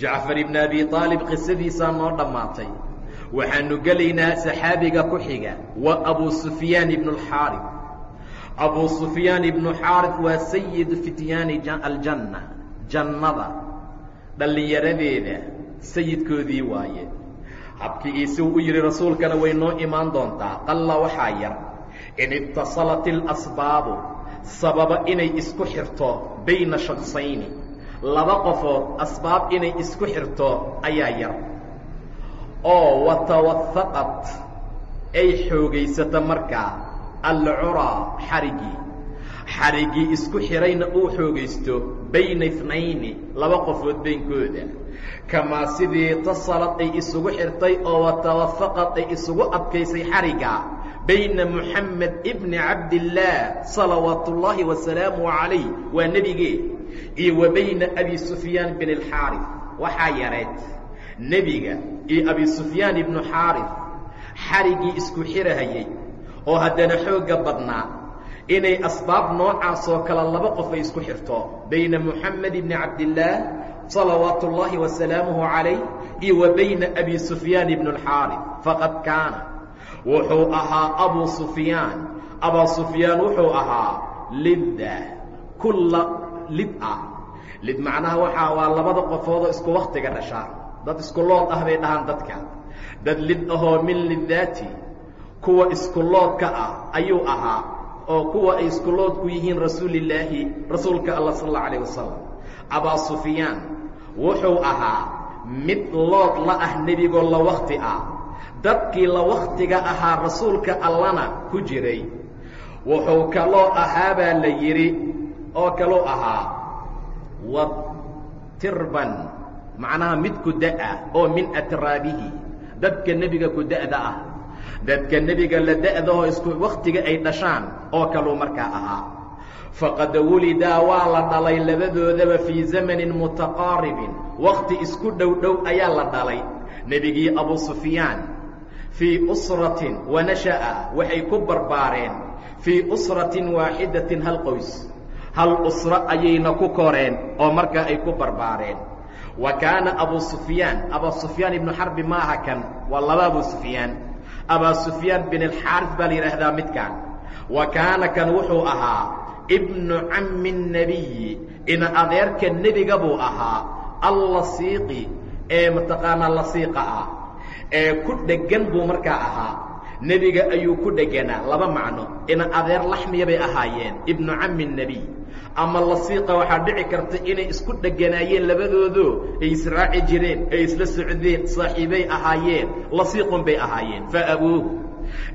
jacfar ibn abi aalib qisadiisaa noo dhammaatay. Waxaanu gelaynaa saxaabiga ku xiga waa abu sufyaan ibnu اlxaarif abu sufyaan ibnu xaarif waa sayidu fityaani aljanna jannada. Dhallinyaradeeda sayidkoodii waaye. Habkigiisi uu u yidhi rasuulkana way noo imaan doontaa. Qalla waxaa yar. In itasalat ilasbaabu sababa inay isku xirto bayna shaksayni laba qofood asbaab inay isku xirto ayaa yar. Oo watawahaqat ay xoogaysato markaa alcuraa xarigii xarigii isku xidhayna uu xoogaysto bayna itnayni laba qofood beynkooda kamaa sidii tasalad ay isugu xirtay oo watawafaqad ay isugu adkaysay xarigga bayna moxamed ibni cabdillaah salawaatu ullaahi wasalaamu calayh waa nebigee iyo wa abi sufyaan bin alxaarif waxaa yareed nebiga iyo abi sufyaan ibnu xaarif xariggii isku xirahayey oo haddana xoogga badnaa inay asbaab noocaasoo kale laba qof ay isku xirto bayna moxamed ibni cabdillaah salawaatu ullaahi wasalaamuhu calayh iyo wa bayna abi sufyaan ibnu alxaarif faqad kaana wuxuu ahaa abu sufyaan. Abaa sufyaan wuxuu ahaa lidda lid ah lid macnaha waxaa waa labada qofoodoo isku wakhtiga dhashaa dad isku lood ah bay dhahaan dadka. Dad lid ahoo min lidaati kuwa isku loodka ah ayuu ahaa oo kuwa ay isku lood ku yihiin rasuulillaahi rasuulka allah sal allau alayh wasalam abaa sufyaan wuxuu ahaa mid lood la ah nebigoo la wakti ah. Dadkii la wakhtiga ahaa rasuulka allana ku jiray. Wuxuu kaloo ahaa baa la yidhi oo kaluu ahaa wa tirban macnaha mid ku da'a oo min atraabihi dadka nebiga ku da'da ah. Dadka nebiga la da'dahoo isku wakhtiga ay dhashaan oo kaluu markaa ahaa. Faqad wulidaa waa la dhalay labadoodaba fii zamanin mutaqaaribin. Wakhti isku dhow dhow ayaa la dhalay nebigii abu sufyaan. Fii usratin wa nasha'a waxay ku barbaareen. Fii usratin waaxidatin hal qoys hal usro ayayna ku koreen oo markaa ay ku barbaareen. Wa kaana abu sufyaan abaa sufyaan ibnu xarbi maaha kan waa laba abu sufyaan. Abaa sufyaan bin alxaaris baa la yidhaahdaa midkan wa kaana kan wuxuu ahaa ibnu cammi الnebiyi ina adeerka nebiga buu ahaa allasiiqi ee mataqaanaa lasiiqa ah ee ku dheggan buu markaa ahaa nebiga ayuu ku dheganaa laba macno. Ina adeer laxmiya bay ahaayeen ibnu cami nebiy ama lasiiqa waxaa dhici karta inay isku dheganaayeen labadoodu ay israaci jireen ay isla socdeen saaxiibay ahaayeen lasiiqun bay ahaayeen. Fa abuuhu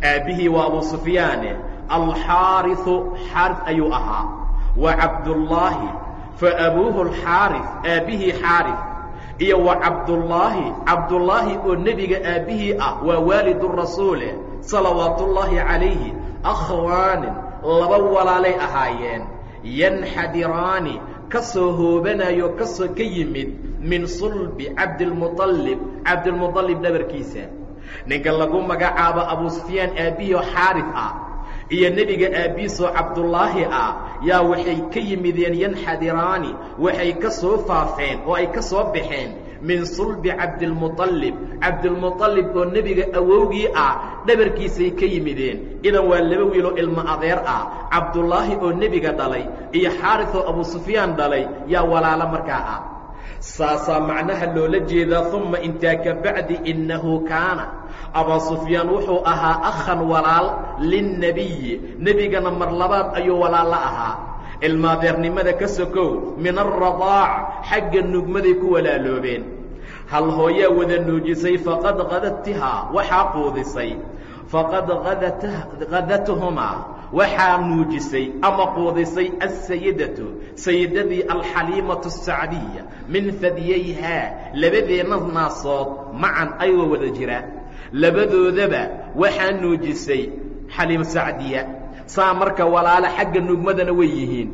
aabbihii waa abuu sufyaane alxaariu xaari ayuu ahaa. Wa cabdullaahi fa abuuhu alxaari aabbihii xaari iyo wa cabdullaahi cabdullaahi oo nebiga aabbihii ah waa waalidu rasuule salawaatu ullaahi calayhi akhwaanin laba walaalay ahaayeen. Yanxadiraani ka soo hoobanayo ka soo ka yimid min sulbi cabdilmuطalib cabdilmuطalib dhabarkiisa. Ninka lagu magacaabo abu sufyaan aabbihioo xaarif ah iyo nebiga aabbihiisoo cabdullaahi ah yaa waxay ka yimideen yanxadiraani waxay ka soo faafeen oo ay ka soo baxeen min sulbi cabdilmuطalib cabdilmuطalib oo nebiga awowgii ah dhabarkiisay ka yimideen. Idan waa laba wiiloo ilmo adeer ah. Cabdullaahi oo nebiga dhalay iyo xaaris oo abu sufyaan dhalay yaa walaalo markaa ah. Saasaa macnaha loola jeedaa uma intaa ka bacdi innahu kaana. Abaa sufyaan wuxuu ahaa akhan walaal linnebiyi nebigana mar labaad ayuu walaal la ahaa ilmaadeernimada ka sokow min alradaac xagga nugmaday ku walaaloobeen. Hal hooyaa wada nuujisay faqad kadatihaa waxaa quudisay. Faqad kadatuhumaa waxaa nuujisay ama quudisay asayidatu sayidadii alxaliimatu asacdiya min fadyayhaa labadeenna naasood macan ayagoo wada jira. Labadoodaba waxaa nuujisay xaliim sacdiya saa marka walaalo xagga nugmadana way yihiin.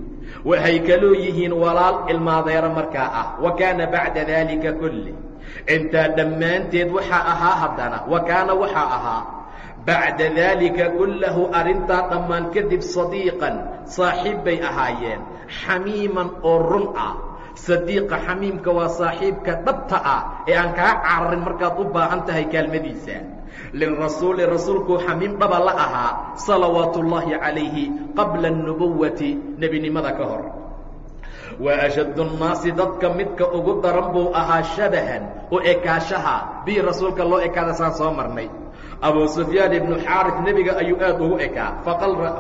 Waxay kaloo yihiin walaal ilmaadeero markaa ah. Wa kaana bacda daalika kulli. Intaa dhammaanteed waxaa ahaa haddana wa kaana waxaa ahaa bacda daalika kullahu arrintaa dhammaan kadib sadiiqan saaxiib bay ahaayeen. Xamiiman oo run ah. Sadiiqa xamiimka waa saaxiibka dhabta ah ee aan kaa cararin markaad u baahan tahay kaalmadiisa lirasuuli rasuulkuu xamiim dhaba la ahaa salawaatu ullaahi calayhi qabla annubuwati nebinimada ka hor wa ashaddu nnaasi dadka midka ugu daran buu ahaa shabahan u ekaashaha bii rasuulka loo ekaada saan soo marnay abu sufyaan ibnu xaarif nebiga ayuu aad ugu ekaa.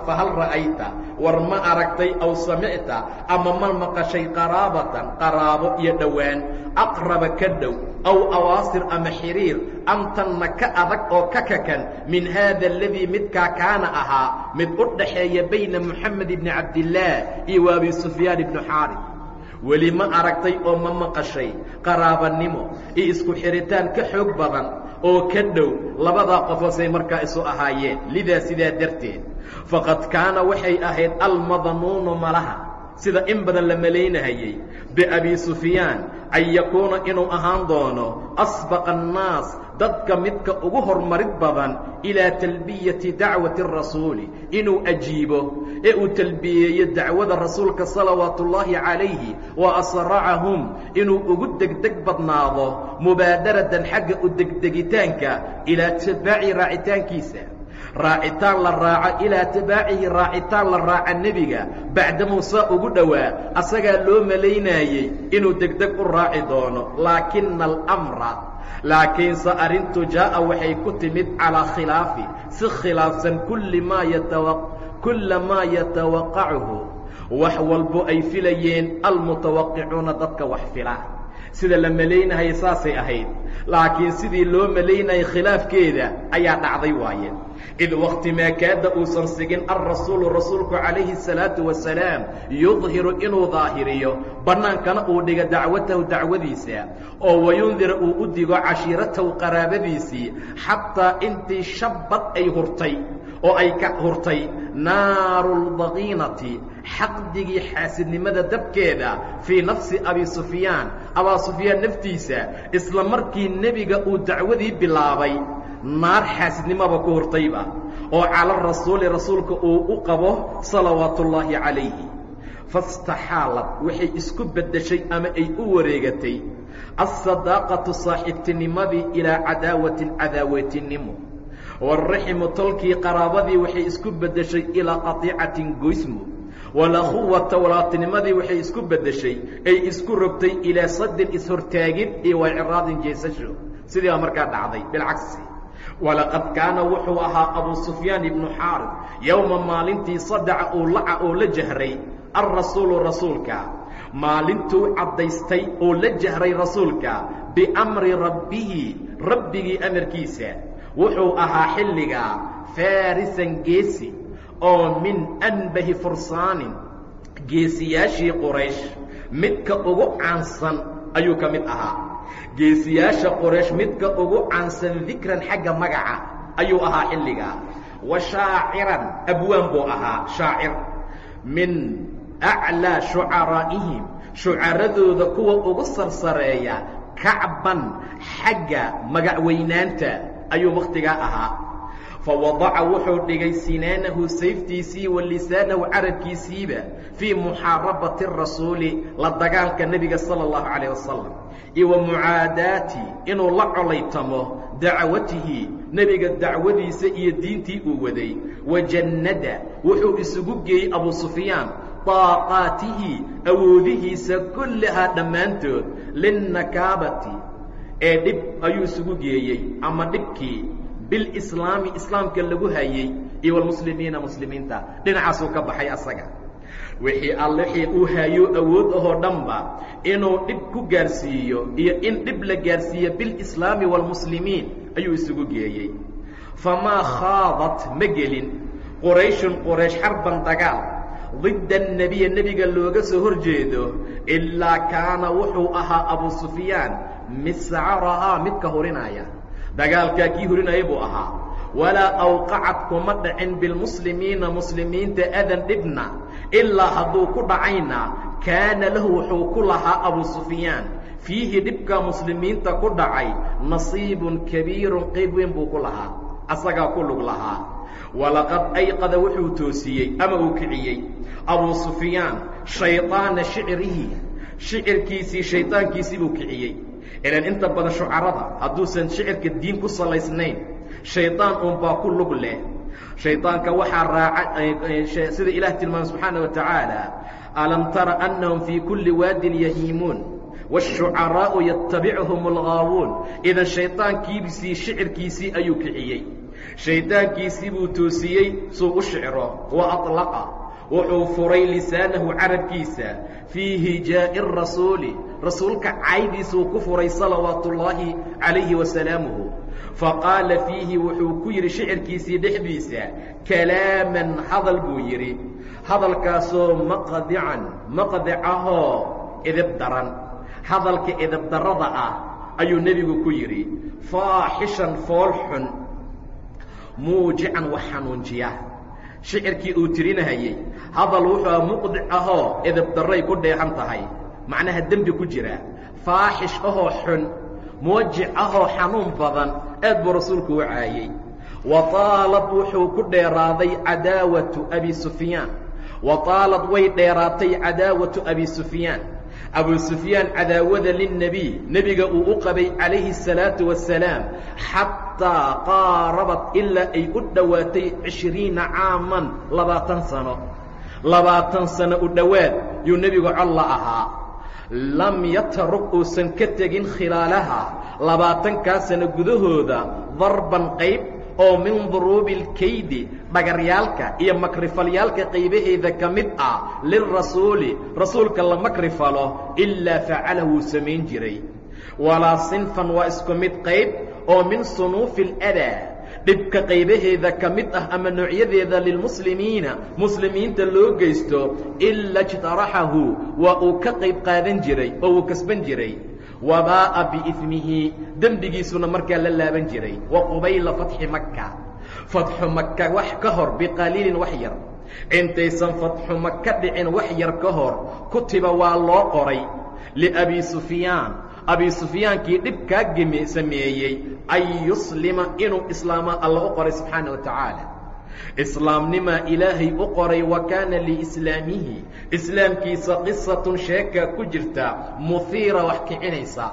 Fahal ra'ayta? War ma aragtay aw samicta ama ma maqashay qaraabatan? Qaraabo iyo dhowaan. Aqraba ka dhow. Aw awaasir ama xiriir. Amtanna ka adag oo ka kakan. Min haada aladii midkaa kaana ahaa. Mid u dhaxeeya bayna moxamed ibni cabdillaah iyo abi sufyaan ibnu xaarif weli ma aragtay oo ma maqashay qaraabanimo iyo isku xiritaan ka xoog badan oo ka dhow labadaa qofosay markaa isu ahaayeen. Lidaa sidaa darteed faqad kaana waxay ahayd almadnuunu malaha sida in badan la malaynahayey biabi sufyaan an yakuuna inuu ahaan doono asbaqa annaas dadka midka ugu hormarid badan ilaa talbiyati dacwati rasuuli inuu ajiibo ee uu talbiyeeyo dacwada rasuulka salawaatu ullaahi calayhi wa asracahum inuu ugu degdeg badnaado mubaadaratan xagga u degdegitaanka ilaa tibaaci raacitaankiisa raacitaan la raaco ilaa tibaacihi raacitaan la raaca nebiga bacdamuu saa ugu dhowaa asagaa loo malaynaayey inuu degdeg u raaci doono. Laakina alamra laakiinse arrintu jaa'a waxay ku timid calaa khilaafi si khilaafsan kulla maa yatawaqacuhu wax walbo ay filayeen almutawaqicuuna dadka wax fila sida la malaynahaya saasay ahayd. Laakiin sidii loo malaynayay khilaafkeeda ayaa dhacday waaye. Id wakti maakaada uusan sigin alrasuulu rasuulku calayhi الsalaatu wasalaam yudhiru inuu daahiriyo bannaankana uu dhigo dacwatahu dacwadiisa oo wayundira uu u digo cashiiratahu qaraabadiisii xataa intii shabbad ay hurtay oo ay ka hurtay naaru lbaqiinati xaqdigii xaasidnimada dabkeeda fii nafsi abi sufyaan. Abaa sufyaan naftiisa isla markii nebiga uu dacwadii bilaabay naar xaasidnimaba ku hurtayba oo cala rasuuli rasuulka uu u qabo salawaatu ullaahi calayhi. Faاstaxaalad waxay isku beddeshay ama ay u wareegatay alsadaaqatu saaxiibtinimadii ilaa cadaawati cadaawatinimo wاlraximu tolkii qaraabadii waxay isku beddeshay ilaa qatiicatin goysmo walaquwata walaatinimadii waxay isku beddeshay ay isku rogtay ilaa sadin ishortaagid iyo waicraadin jeesasho sidii baa markaa dhacday bilcagsi walaqad kaana wuxuu ahaa abu sufyaan ibnu xaarib yowma maalintii sadaca uu laca oo la jahray alrasuulu rasuulka maalintuu caddaystay oo la jahray rasuulka biamri rabbihi rabbigii amarkiisa wuxuu ahaa xilligaa faarisan geesi oo min anbahi fursaanin geesiyaashii quraysh. Midka ugu caansan ayuu ka mid ahaa. Geesiyaasha qoraysh midka ugu caansan dikran xagga magaca ayuu ahaa xilligaa wa shaaciran abwaan buu ahaa shaacir. Min aclaa shucaraa'ihim shucaradooda kuwa ugu sarsareeya kacban xagga magacweynaanta ayuu wakhtigaa ahaa. Fawadaca wuxuu dhigay sinaanahu sayftiisii wa lisaanahu carabkiisiiba fii muxaarabati rasuuli la dagaalka nebiga sala allahu calayh wasalam iyo wa mucaadaati inuu la colaytamo dacwatihi nebiga dacwadiisa iyo diintii uu waday. Wa jannada wuxuu isugu geeyey abu sufyaan daaqaatihi awoodihiisa kullahaa dhammaantood linnakaabati ee dhib ayuu isugu geeyey ama dhibkii bilislaami islaamka lagu hayey iyo walmuslimiina muslimiinta. Dhinacaasuu ka baxay asaga. Wixii alle uu hayo awood ahoo dhanba inuu dhib ku gaarsiiyo iyo in dhib la gaarsiiyo bilislaami waalmuslimiin ayuu isugu geeyey. Famaa khaadat ma gelin. Qurayshun quraysh xarban dagaal. Didda annebiya nebiga looga soo hor jeedo ilaa kaana wuxuu ahaa abu sufyaan miscarahaa midka hurinaya. Dagaalkaa kii hurinaya buu ahaa. Walaa awqacad kuma dhacin bilmuslimiina muslimiinta adan dhibna ilaa hadduu ku dhacayna kaana lahu wuxuu ku lahaa abu sufyaan. Fiihi dhibka muslimiinta ku dhacay nasiibun kabiirun qayb weyn buu ku lahaa. Asagaa ku lug lahaa. Walaqad ayqada wuxuu toosiyey ama uu kiciyey. Abu sufyaan shayطaana shicrihi shicirkiisii shaydaankiisii buu kiciyey ilan inta badan shucarada hadduusan shicirka diin ku salaysnayn shaydaan uunbaa ku lug leh. Shaydaanka waxaa raaca sida ilaah tilmaamay subxaana wa tacaala alam tara annahum fii kulli waadin yahiimuun wالshucaraa'u yatabichum algaabuun idan shaydaankiisii shicirkiisii ayuu kiciyey. Shaydaankiisii buu toosiyey suu u shicro wa alaqa wuxuu furay lisaanahu carabkiisa fii hijaa'i rasuuli rasuulka caydiisuu ku furay salawaatu ullaahi calayhi wasalaamuhu faqaala fiihi wuxuu ku yidhi shicirkiisii dhexdiisa kalaaman hadal buu yidhi. Hadalkaasoo maqdican maqdicahoo edeb daran. Hadalka edeb darrada ah ayuu nebigu ku yidhi faaxishan fool xun muujican wax xanuunjiya shicirkii uu tirinahayey hadal wuxuu muqdic ahoo edeb darray ku dheehan tahay. Macnaha dembi ku jira. Faaxish ahoo xun. Muujic ahoo xanuun badan. Aad buu rasuulku u caayey wa taalad wuxuu ku dheeraaday cadaawatu abi sufyaan. Wa taalad way dheeraatay cadaawatu abi sufyaan abu sufyaan cadaawada linnebiy nebiga uu u qabay calayhi الsalaatu wasalaam xataa qaarabat ilaa ay u dhowaatay cishriina caaman labaatan sano. Labaatan sano u dhowaad yuu nebigu colla ahaa. Lam yatruk uusan ka tegin khilaalaha. Labaatankaa sano gudahooda darban qayb oo min duruubi اlkaydi dhagaryaalka iyo makrifalyaalka qaybaheeda ka mid ah lirasuuli rasuulka la makrifalo ilaa facala wuu samayn jiray walaa sinfan waa isku mid qayb oo min sunuufi اladaa dhibka qaybaheeda ka mid ah ama noocyadeeda lilmuslimiina muslimiinta loo geysto ila اjtaraxahu waa uu ka qayb qaadan jiray oo uu kasban jiray wabaa'a biidmihi dembigiisuna markaa la laaban jiray wa qubayla fatxi maka fatxu maka wax ka hor biqaliilin wax yar. Intaysan fatxu maka dhicin wax yar ka hor kutiba waa loo qoray liabi sufyaan. Abi sufyaankii dhibkaa sameeyey an yuslima inuu islaama alla u qoray subxaana wa tacaala islaamnimaa ilaahay u qoray wa kaana liislaamihi islaamkiisa qisatun sheekaa ku jirta muhiira wax kicinaysa.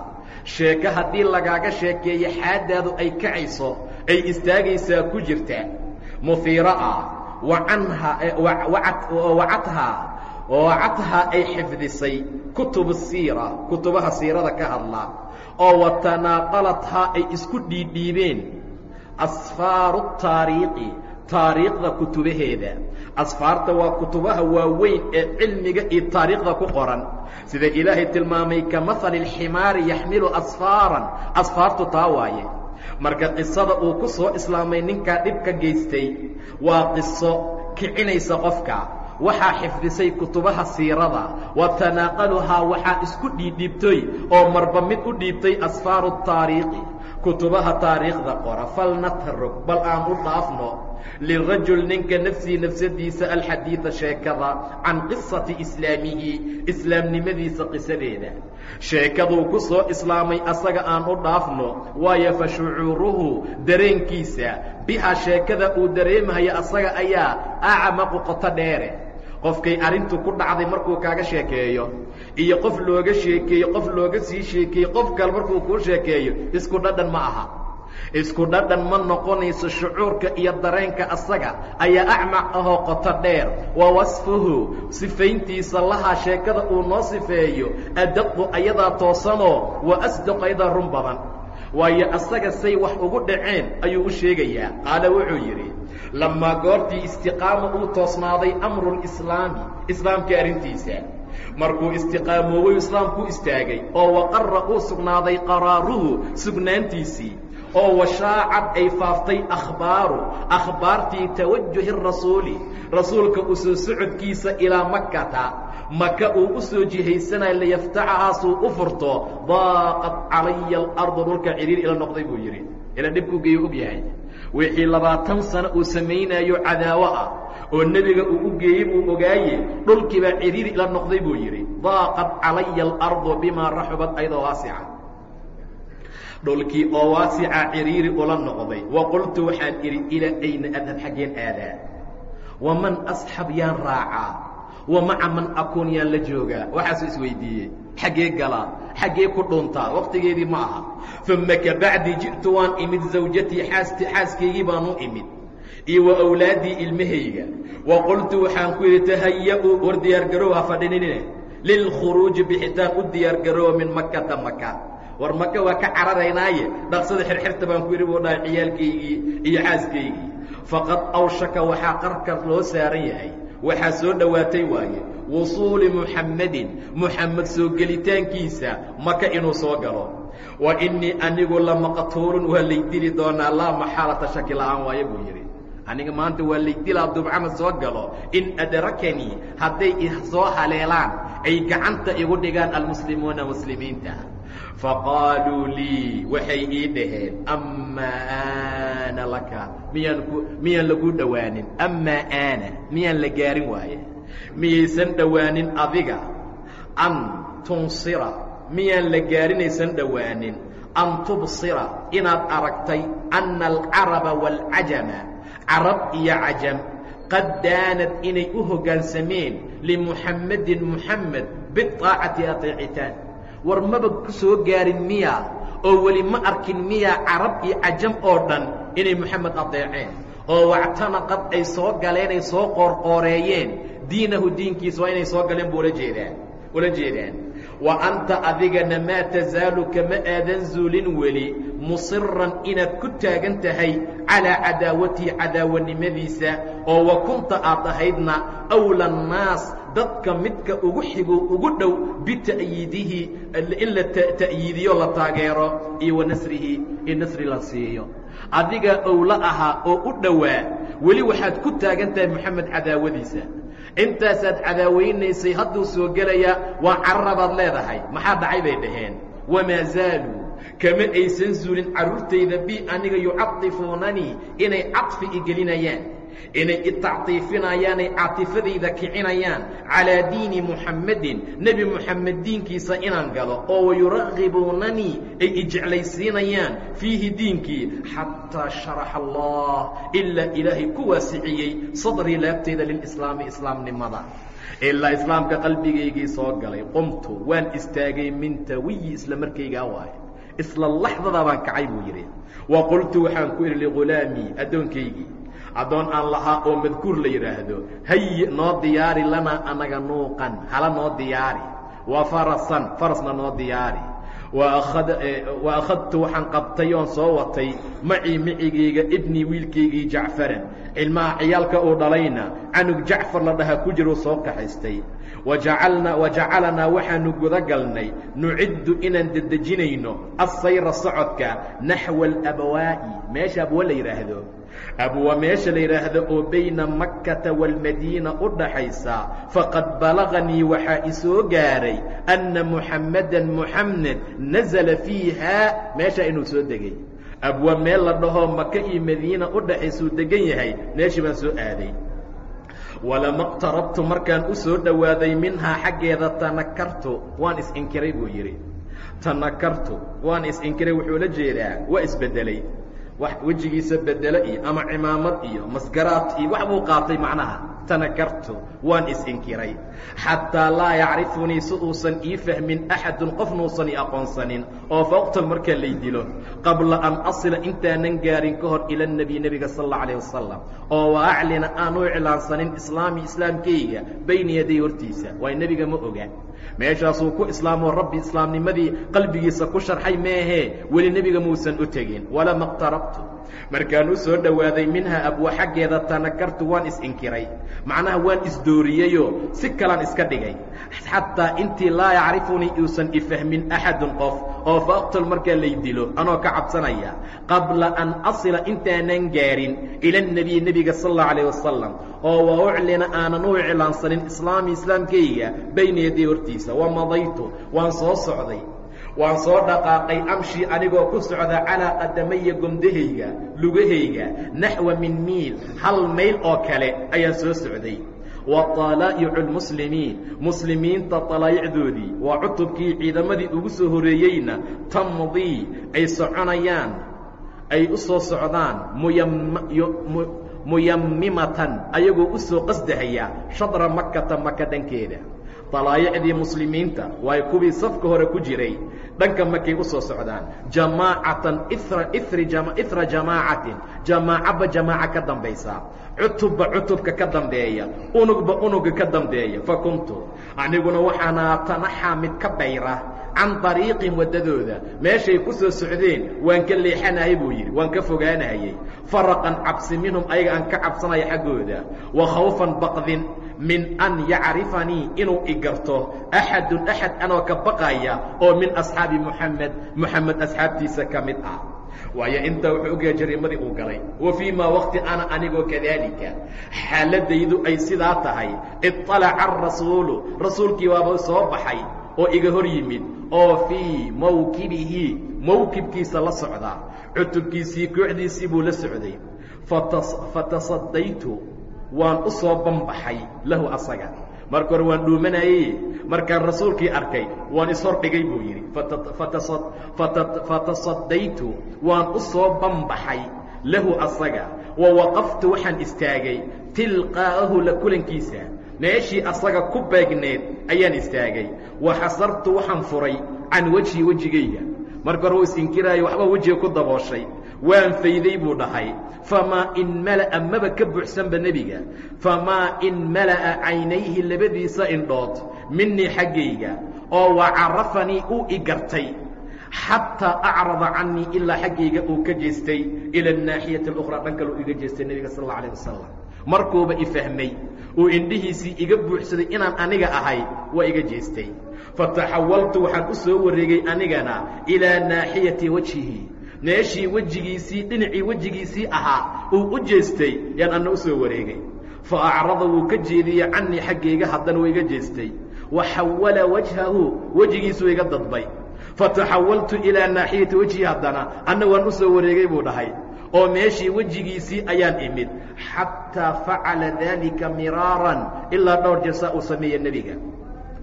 Sheeko haddii lagaaga sheekeeyo xaadaadu ay kacayso ay istaagaysaa ku jirta. Muhiira ah wacadhaa wacadhaa ay xifdisay. Kutubu siira kutubaha siirada ka hadla oo watanaaqaladhaa ay isku dhiidhiibeen. Asfaaru taariiqi taariikhda kutubaheeda. Asfaarta waa kutubaha waaweyn ee cilmiga iyo taariikhda ku qoran. Sida ilaahay tilmaamay ka mahali اlximaari yaxmilu asfaaran. Asfaartu taa waaye. Marka qisada uu ku soo islaamay ninkaa dhibka geystay waa qiso kicinaysa qofka. Waxaa xifdisay kutubaha siirada. Wa tanaaqaluhaa waxaa isku dhiidhiibtay oo marba mid u dhiibtay asfaaru taariikhi kutubaha taariikhda qora falnatrug bal aan u dhaafno lirajul ninka nafsii nafsadiisa alxadiida sheekada can qisati islaamihi islaamnimadiisa qisadeeda sheekaduu ku soo islaamay asaga aan u dhaafno waayo fa shucuuruhu dareenkiisa bihaa sheekada uu dareemayo asaga ayaa acmaqu qoto dheere qofkay arrintu ku dhacday markuu kaaga sheekeeyo iyo qof looga sheekeeyo qof looga sii sheekeeyo qof kale markuu kuu sheekeeyo isku dhadhan ma aha. Isku dhadhan ma noqonayso shucuurka iyo dareenka asaga ayaa acmac ahoo qoto dheer. Wa wasfuhu sifayntiisa lahaa sheekada uu noo sifeeyo adaqu ayadaa toosanoo wa asdaqu ayadaa run badan. Waayo asaga say wax ugu dhaceen ayuu u sheegayaa. Qaala wuxuu yidhi lamaa goortii istiqaama uu toosnaaday amru lislaami islaamka arrintiisa. Markuu istiqaamoowey islaamku istaagay oo waqarra uu sugnaaday qaraaruhu sugnaantiisii oo washaacad ay faaftay akhbaaru akhbaartii tawajuhi rasuuli. Rasuulka u soo socodkiisa ilaa makata maka uu u soo jihaysanaya liyaftaxahaasuu u furto daaqad calaya alardu dhulka cidhiir ila noqday buu yidhi. Ila dhibkuu geeyo og yahay wixii labaatan sano uu samaynayo cadaawo ah oo nebiga uu u geeyey buu ogaaye dhulkiibaa cidhiiri ila noqday buu yidhi daaqad calaya alardu bimaa raxubad ayadoo waasica. Dhulkii oo waasica ciriiri ula noqday. Wa qultu waxaan idhi ilaa ayna adhab xaggeen aadaa? Waman asxab yaan raacaa wa maca man akuun yaan la joogaa. Waxaasuu isweydiiyey xaggee galaa. Xaggee ku dhuntaa. Wakhtigeedii ma aha. Uma kabacdi ji'tu waan imid zawjatii xaasti xaaskaygii baan u imid. Iyo wa awlaaddii ilmahayga. Wa qultu waxaan ku yidhi tahaya-u war diyaargaroow ha fadhininine. Lilkhuruuji bixitaan u diyaargaroowa min makata maka war maka waa ka cararaynaaye. Dhaqsada xirxirta baan ku yidhi buu dhahay ciyaalkaygii iyo xaaskaygii faqad awshaka waxaa qarkar loo saaran yahay waxaa soo dhowaatay waaye wusuuli muxammadin muxamed soo gelitaankiisa maka inuu soo galo. Wa innii anigu lamaqtuulun waa laydili doonaa laa maxaalata shaki la'aan waaye buu yidhi. Aniga maanta waa laydila abdu maxamed soo galo in adrakanii hadday isoo haleelaan ay gacanta igu dhigaan almuslimuuna muslimiinta faqaaluu lii waxay ii dhaheen amaa aana laka. Miyaan ku miyaan lagu dhowaanin amaa aana. Miyaan la gaarin waaye? Miyaysan dhowaanin adiga? An tunsira. Miyaan la gaarinaysan dhowaanin an tubsira. Inaad aragtay anna alcaraba waalcajama carab iyo cajam. Qad daanad inay u hoggaansameen limuxammadin muxamed biaacati ateecitaan war maba ku soo gaarin miya? Oo weli ma arkin miya carab iyo cajam oo dhan inay moxamed adeeceen? Oo wactanaqad ay soo galeen ay soo qoorqooreeyeen? Diinahu diinkiisa waa inay soo galeen buu ula jeedaan ula jeedaan wa anta adigana maa tasaalu kama aadan zuulin weli musiran inaad ku taagan tahay calaa cadaawatii cadaawanimadiisa oo wa kunta aad ahaydna awla annaas dadka midka ugu xigo ugu dhow bita'yiidihi in la ta'yiidiyo la taageero iyo wa nasrihi in nasri la siiyo. Adiga owla ahaa oo u dhowaa weli waxaad ku taagan tahay moxamed cadaawadiisa intaasaad cadaawaynaysay hadduu soo gelayaa waa cararabaad leedahay. Maxaa dhacay bay dhaheen. Wamaa zaaluu? Kama aysan zuulin carruurtayda bi aniga yucadifuunanii inay cadfi igelinayaan inay itactiifinayaan ay caatifadayda kicinayaan calaa diini muxammadin nebi muxamed diinkiisa inaan galo oo wayuragibuunanii ay ijeclaysiinayaan fiihi diinkii xataa sharaxa allah ilaa ilaahay ku waasiciyey sadrii laabteyda lilislaami islaamnimada. Ilaa islaamka qalbigaygii soo galay qumtu waan istaagay min tawiyi isla markaygaa waaye. Isla laxdada baan kacay buu yidhi. Wa qultu waxaan ku idhi ligulaamii addoonkaygii addoon aan lahaa oo madkuur la yidhaahdo hayi noo diyaari lanaa anaga nuuqan. Hala noo diyaari. Wa farasan farasna noo diyaari. Wa akhadtu waxaan qabtay oon soo watay. Macii micigayga ibnii wiilkaygii jacfaran ilmaha ciyaalka uu dhalayna canug jacfar la dhahaa ku jiruu soo kaxaystay. Wajacalnaa wajacalanaa waxaanu guda galnay nuciddu inaan dedejinayno assayra socodka naxwa alabawaa'i meesha abwa la yidhaahdo abwa meesha la yidhaahdo oo bayna makkata waalmadiina u dhaxaysa faqad balaganii waxaa isoo gaaray anna muxammadan muxamed nazala fiihaa meesha inuu soo degay. Abwa meel la dhahoo maka iyo madiina u dhaxaysuu degan yahay. Meeshii baan soo aaday. Walama qtarabtu markaan u soo dhowaaday minhaa xaggeeda tanakartu. Waan is-inkiray buu yidhi. Tanakartu waan is-inkiray wuxuu la jeedaa waa isbeddelay wejigiisa bedelo iyo ama cimaamad iyo masgaraad iyo wax buu qaatay macnaha. Tanakartu waan is-inkiray xataa laa yacrifunii si uusan ii fahmin axadun qofnuusan i aqoonsanin. Oo fauqtal markaa lay dilo. Qabla an asila intaanan gaarin ka hor ila nebiy nebiga sal alla alayh wasalam oo wa aclina aan u iclaansanin islaami islaamkayga bayna yaday hortiisa. Waay nebiga ma oga meeshaasuu ku islaamoo rabbi islaamnimadii qalbigiisa ku sharxay meehee weli nebiga muusan u tegin. Walama qtarabtu markaan u soo dhowaaday minhaa abwa xaggeeda tanakartu waan is-inkiray macnaha waan isdooriyeyoo si kalaan iska dhigay. Xataa intii laa yacrifunii uusan ifahmin axadun qof oo faaqtul markaa lay dilo anoo ka cabsanaya. Qabla an asila intaanan gaarin ila nebiy nebiga sal allau alayh wasalam oo wa uclina aanan u iclaansanin islaami islaamkayga bayna yaday hortiisa. Wa madaytu waan soo socday waan soo dhaqaaqay amshi anigoo ku socda calaa qadamaya gomdahayga lugahayga naxwa min miil hal mayl oo kale ayaan soo socday. Wa talaa'icu lmuslimiin muslimiinta talaa'icdoodii waa cutubkii ciidamadii ugu soo horeeyeyna tamdii ay soconayaan ay u soo socdaan muyamimatan ayagoo u soo qasdahaya shadra makata maka dhankeeda dalaayicdii muslimiinta waay kuwii safka hore ku jiray dhanka markay u soo socdaan jamaacatan ira jamaacatin jamaacaba jamaaca ka dambaysa cutubba cutubka ka dambeeya unugba unuga ka dambeeya fa kuntu aniguna waxaana tanaxaa mid ka bayra can dariiqin waddadooda meeshay ku soo socdeen waan ka leexanahay buu yidhi waan ka fogaanahayey faraqan cabsi minhum ayaga aan ka cabsanaya xaggooda wa khawfan baqdin min an yacrifanii inuu i garto axadun axad anoo ka baqaya oo min asxaabi muxamed moxamed asxaabtiisa ka mid ah. Waayo intaa wuxuu ogyahay jariimadii uu galay wa fii maa waqti ana anigoo kadaalika xaaladaydu ay sidaa tahay iطalaca arasuulu rasuulkii waaba soo baxay oo iga hor yimid oo fii mawkibihi mawkibkiisa la socda cutubkiisii kooxdiisii buu la socday. Fatasadaytu waan u soo banbaxay lahu asaga. Marka hore waan dhuumanayey markaan rasuulkii arkay waan ishordhigay buu yidhi fatasadaytu waan u soo banbaxay lahu asaga. Wa waqaftu waxaan istaagay tilqaa'ahu la kulankiisa meeshii asaga ku beegneed ayaan istaagay. Wa xasartu waxaan furay can wejhi wejigayga marka hore uu isinkiraayo waxba wejiga ku dabooshay waan fayday buu dhahay famaa in mala'a maba ka buuxsanba nebiga famaa in mala'a caynayhi labadiisa indhood minii xaggayga oo wa carafanii uu i gartay xataa acrada canii ilaa xaggayga uu ka jeestay ila anaaxiyati اlukhraa dhan kale uu iga jeestay nebiga sal اlla alيه wasalam markuuba i fahmay uu indhihiisii iga buuxsaday inaan aniga ahay waa iga jeestay fataxawaltu waxaan u soo wareegay anigana ilaa naaxiyati wajhihi meeshii wejigiisii dhinacii wejigiisii ahaa uu u jeestay yaan anna u soo wareegay. Fa acrada wuu ka jeediyey canii xaggayga haddana wuu iga jeestay. Wa xawala wajhahu wejigiisuu iga dadbay. Fataxawaltu ilaa naaxiyati wejhi haddana anna waan u soo wareegay buu dhahay. Oo meeshii wejigiisii ayaan imid. Xataa facala daalika miraaran ilaa dhowr jeer saa uu sameeya nebiga.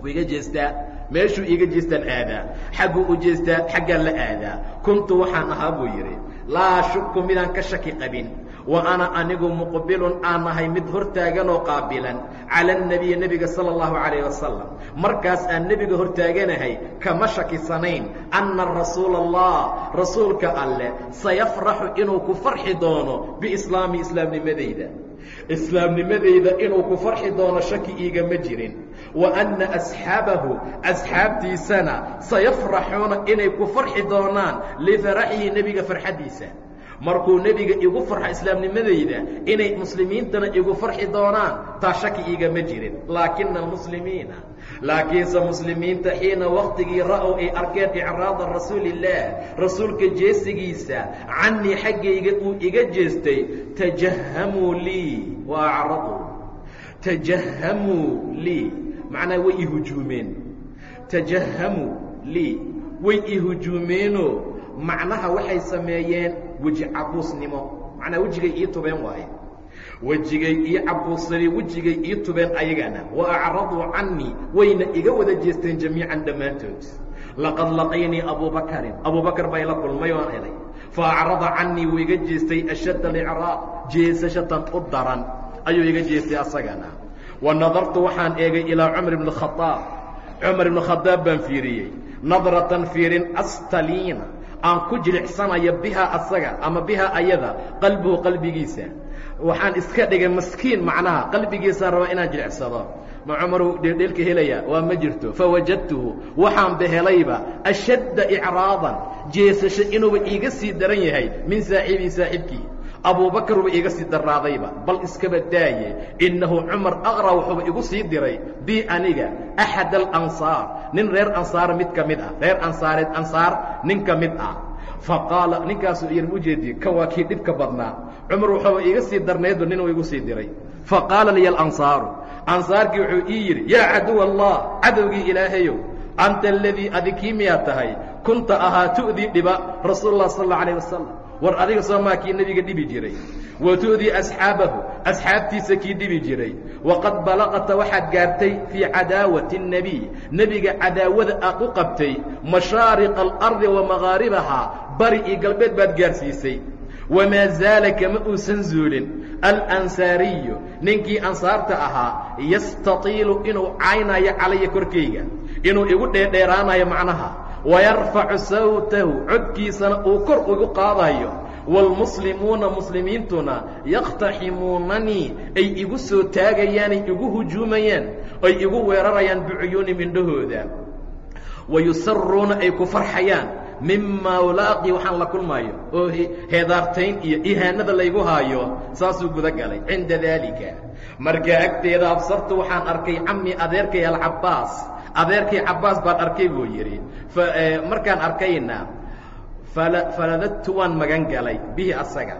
Wuu iga jeestaa meeshuu iiga jeestaan aadaa xagguu u jeestaa xaggaan la aadaa. Kuntu waxaan ahaa buu yidhi laa shuku midaan ka shaki qabin wa ana anigu muqbilun aan ahay mid hortaaganoo qaabilan cala annebiyi nebiga sala allahu calayh wasalam markaas aan nebiga hortaaganahay kama shakisanayn anna rasuula allah rasuulka alleh sayafraxu inuu ku farxi doono biislaami islaamnimadayda islaamnimadayda inuu ku farxi doono shaki iigama jirin. Wa anna asxaabahu asxaabtiisana sayafraxuuna inay ku farxi doonaan lifaraxihi nebiga farxaddiisa. Markuu nebiga igu farxo islaamnimadayda inay muslimiintana igu farxi doonaan taa shaki iigama jirin. Laakina almuslimiina laakiinse muslimiinta xiina waktigii ra'ow ay arkeen icraada rasuulillaah rasuulka jeesigiisa canii xaggayga uu iga jeestay tajahamuu lii wa acraduu tajahamuu lii. Macnaa way i hujuumeen. Tajahamuu lii. Way i macnaha waxay sameeyeen weji cabuusnimo. Macnaa wejigay ii tubeen waaye wejigay ii cabuusadeen wejigay ii tubeen ayagana wa acraduu canii wayna iga wada jeesteen jamiican dhammaantood. Laqad laqiynii abubakarin abubakar baa ila kulmay oan helay fa acrada canii wuu iga jeestay ashadd alicraaq jeesashatan u daran ayuu iga jeestay asagana. Wa nadartu waxaan eegay ilaa cumar ibn khaaab cumar ibn khadaab baan fiiriyey. Nadratan fiirin astaliina aan ku jilicsanayo bihaa asaga ama bihaa ayada qalbuhu qalbigiisa waxaan iska dhigay maskiin macnaha qalbigiisaan rabaa inaan jilicsado ma cumaru dheeldheelka helaya waa ma jirto. Fawajadtuhu waxaanba helayba ashadda icraadan jeesasho inuuba iiga sii daran yahay min saaxiibii saaxiibkii abubakar uba iiga sii daraadayba bal iskaba daaye. Innahu cumar aqra wuxuuba igu sii diray bi aniga axad alansaar nin reer ansaara mid ka mid ah reer ansaareed ansaar nin ka mid ah faqaala ninkaas iyan ujeediyey kan waa kii dhibka badnaa. Cumar wuxuuba iga sii darnaydba nin uu igu sii diray. Faqaala liya alansaaru ansaarkii wuxuu ii yidhi yaa caduw allah cadowgii ilaahayow anta aladii adi kii tahay? Kunta ahaa tu'dii dhiba rasuul lah sal alla alayh wasalam war adiga soomaa kii nebiga dhibi jiray. Wa tu'dii asxaabahu asxaabtiisa kii dhibi jiray. Waqad balaqta waxaad gaartay fii cadaawati الnebiy nebiga cadaawada aad u qabtay mashaariqa alardi wa maghaaribahaa bari iyo galbeed baad gaarsiisay. Wamaa zaala kama uusan zuulin. Alansaariyu ninkii ansaarta ahaa yastatiilu inuu caynayo calaya korkayga inuu igu dheerdheeraanayo macnaha. Wayarfacu sawtahu codkiisana uu kor ugu qaadayo. Waalmuslimuuna muslimiintuna yakhtaximuunanii ay igu soo taagayaanay igu hujuumayaan ay igu weerarayaan bicuyuuni mindhahooda wayusaruuna ay ku farxayaan mimaa walaaqii waxaan la kulmaayo. Oo heedaartayn iyo ihaanada laygu haayo saasuu guda galay. Cinda daalika. Markaa agteeda absartu waxaan arkay cammi adeerkay alcabbaas. Adeerkay cabbaas baan arkay buu yidhi. Markaan arkayna faladadtu waan magan galay bihi asaga.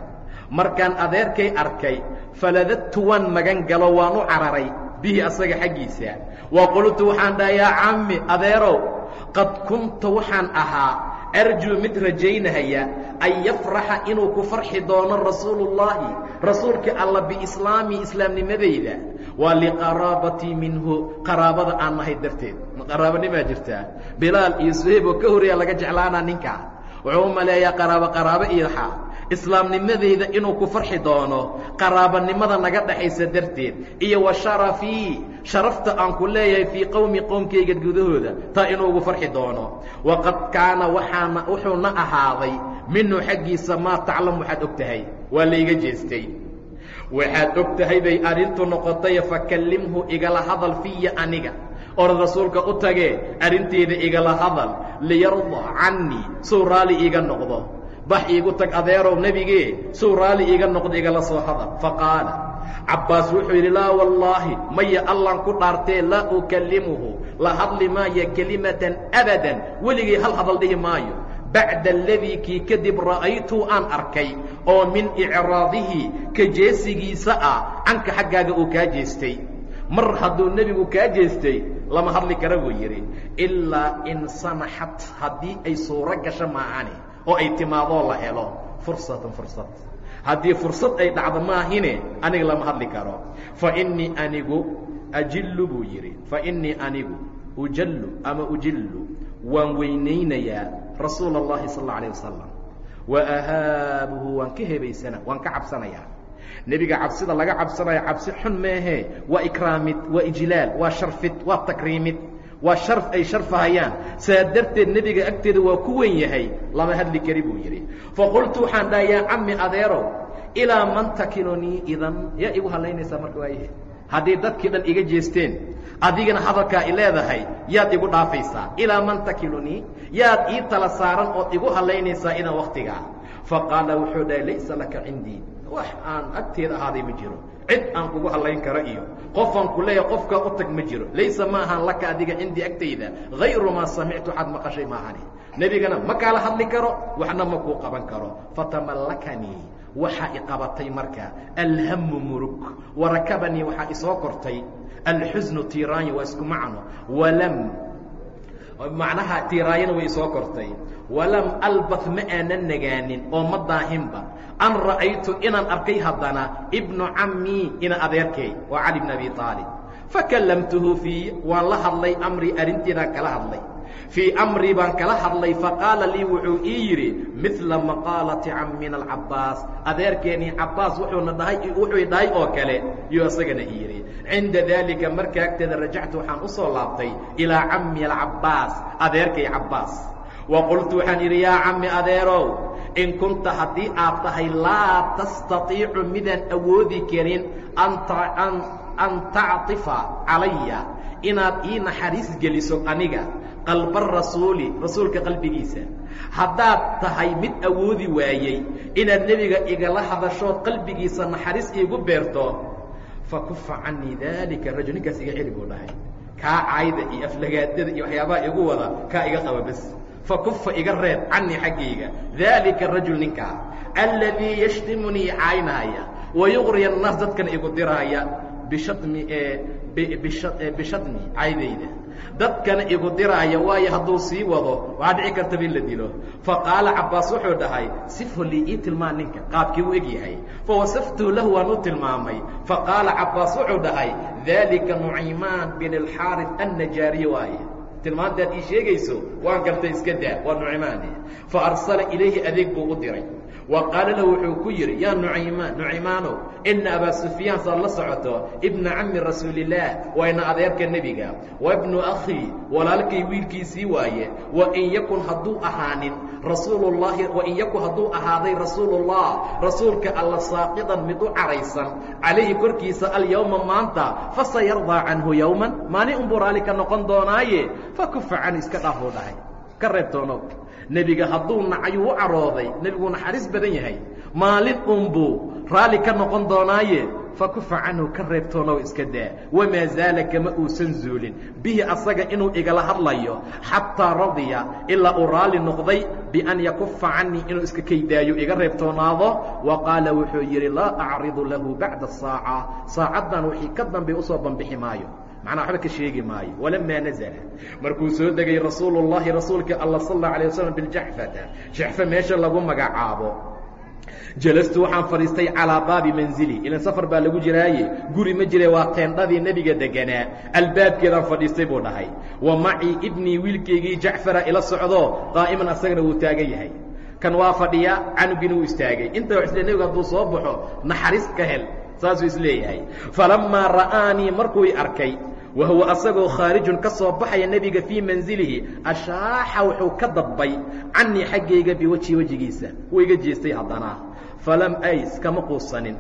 Markaan adeerkay arkay faladadtu waan magan galo waan u cararay bihi asaga xaggiisa. Wa qultu waxaan dhaha yaa cammi adeerow qad kunta waxaan ahaa arjuu mid rajaynahaya an yafraxa inuu ku farxi doono rasuulullaahi rasuulka alla biislaamii islaamnimadayda waa liqaraabatii minhu qaraabada aan nahay darteed qaraabanimaa jirtaa bilaal iyo suhayb oo ka horreeya laga jeclaanaa ninkaa wuxuu u maleeyaa qaraabo qaraabo iixa islaamnimadayda inuu ku farxi doono qaraabanimada naga dhaxaysa darteed iyo wa sharafii sharafta aan ku leeyahay fii qowmi qowmkayga gudahooda taa inuu ugu farxi doono. Waqad kaana waxaana wuxuuna ahaaday minhu xaggiisa maa taclam waxaad og tahay. Waa layga jeestay. Waxaad og tahay bay arrintu noqotay fakallimhu igala hadal fiya aniga or rasuulka u tagee arrinteeda igala hadal liyarda cannii suu raalli iiga noqdo. Bax iigu tag adeerow nebigee suu raalli iiga noqdo igala soo hadal. Faqaala cabbaas wuxuu yidhi laa wallaahi maya allan ku dhaartee laa ukallimuhu la hadli maayo kelimatan abadan weligay hal hadal dhihi maayo. Bacda aladii kii kadib ra'aytuu aan arkay oo min icraadihi ka jeesigiisa ah canka xaggaaga uu kaa jeestay. Mar hadduu nebigu kaa jeestay lama hadli kara buu yidhi ilaa in sanaxat haddii ay suuro gasho maahani oo ay timaadoo la helo fursatan fursad haddii fursad ay dhacdo maahine aniga lama hadli karo fa innii anigu ajillu buu yidhi fa innii anigu ujallu ama ujillu waan weynaynayaa rasuula اllahi sal اlla alيه wasalam wa ahaabuhu waan ka hebaysana waan ka cabsanayaa nebiga cabsida laga cabsanayo cabsi xun meehee waa ikraamid waa ijlaal waa sharfid waa takriimid waa sharf ay sharfahayaan saa darteed nebiga agteeda waa ku wen yahay lama hadli kari buu yidhi. Faqultu waxaan dhaha yaa cammi adeerow ilaa man takilunii idan? Yaa igu halaynaysaa marka waayahe haddii dadkii dhan iga jeesteen adigana hadalkaa i leedahay yaad igu dhaafaysaa. Ilaa man takilunii yaad ii tala saaran ood igu halaynaysaa idan wakhtigaa. Faqaala wuxuu dhahay laysa laka cindii wax aan agteeda ahaaday ma jiro. Cid aan kugu hallayn karo iyo qofaan ku leeyahay qofkaa u tag ma jiro. Laysa ma ahaan laka adiga cindii agtayda hayru maa samictu waxaad maqashay maahani nebigana ma kaala hadli karo waxna ma kuu qaban karo. Fatamallakanii waxaa i qabatay marka. Alhamu murug warakabanii waxaa isoo kortay. Alxusnu tiiraanya waa isku macno. Walam macnaha tiiraanyana way isoo kortay. Walam albah ma aanan nagaanin oo ma daahinba. An ra'aytu inaan arkay haddana ibnu cammii ina adeerkay waa cali bn abi aalib fakallamtuhu fii waan la hadlay amrii arrinteedaan kala hadlay fii amrii baan kala hadlay faqaala lii wuxuu ii yidhi midla maqaalati cammina alcabbaas. Adeerkeenii cabbaas wuxuuna dhahay wuxuu dhahay oo kale yuu isagana ii yidhi cinda daalika markaa agteeda rajactu waxaan u soo laabtay ilaa cammi alcabbaas adeerkay cabbaas. Wa qultu waxaan yidhi yaa cammi adeerow in kunta haddii aad tahay laa tastatiicu midaan awoodi karin an tacطifa calaya inaad ii naxariis geliso aniga qalba rasuuli rasuulka qalbigiisa. Haddaad tahay mid awoodi waayey inaad nebiga igala hadashood qalbigiisa naxariis iigu beerto fakufa canii daalika rajul ninkaas iga celi buu dhahay. Kaa cayda iyo aflagaadada iyo waxyaabaha igu wada kaa iga qaba bes. Fakufa iga reeb canii xaggayga. Daalika rajul ninkaa alladii yashtimunii caynahaya wayuqri annaas dadkana igu diraaya bishatmi bishatmi caydayda dadkana igu diraaya waayo hadduu sii wado waxaa dhici kartaba in la dilo. Faqaala cabbaas wuxuu dhahay sifhu lii ii tilmaan ninka. Qaabkii u eg yahay. Fawasaftuhu lahu waan u tilmaamay. Faqaala cabbaas wuxuu dhahay daalika nucaymaan bin alxaaris annajaariye waaye. Tilmaantaad ii sheegayso waan gartay iska daa waa nucmaane fa arsala ilayhi adeeg buu u diray wa qaala lahu wuxuu ku yidhi yaa nucaymaan nucaymaanow ina abaa sufyaan saad la socoto ibna cammi rasuulillaah wayna adeerka nebiga. Wa ibnu akhii walaalkay wiilkiisii waaye. Wa in yakun hadduu ahaanin rasuulullaahi wa in yakun hadduu ahaaday rasuulullah rasuulka alla saaqidan mid u caraysan calayhi korkiisa alyowma maanta fasayardaa canhu yowman maalin unbuu raalli ka noqon doonaaye? Fakufa can iska dhaafuu dhahay. Ka reebtoonow nebiga hadduu nacayuu u carooday nebiguu naxariis badan yahay. Maalin unbuu raalli ka noqon doonaaye fakufa canhu ka reebtoonow iska daa. Wamaa zaala kama uusan zuulin. Bihi asaga inuu igala hadlayo xataa radiya ilaa uu raalli noqday bian yakufa canii inuu iska kaydaayo iga reebtoonaado wa qaala wuxuu yidhi laa acridu lahu bacda saaca. Saacaddan wixii ka dambay u soo bambixi maayo macnaa waxba ka sheegi maayo. Walamaa nazala. Markuu soo degay rasuulu llahi rasuulka alla sal allau alay wasalam biljaxfata jaxfa meesha lagu magacaabo. Jalastu waxaan fadhiistay calaa baabi manzili. Ilan safar baa lagu jiraaye. Guri ma jire waa teendhadii nebiga deganaa albaabkeedaan fadhiistay buu dhahay. Wa macii ibnii wiilkaygii jacfara ila socdo qaa'iman asagana wuu taagan yahay. Kan waa fadhiya canugina wuu istaagay. Inta wax isle nebigu hadduu soo baxo naxariis ka hel saasuu is leeyahay falammaa ra'aanii markuu i arkay wa huwa asagoo khaarijun ka soo baxaya nebiga fii manzilihi ashaaxa wuxuu ka dadbay canii xaggayga biwajhi wejigiisa wuu iga jeestay haddana falam ays kama quusanin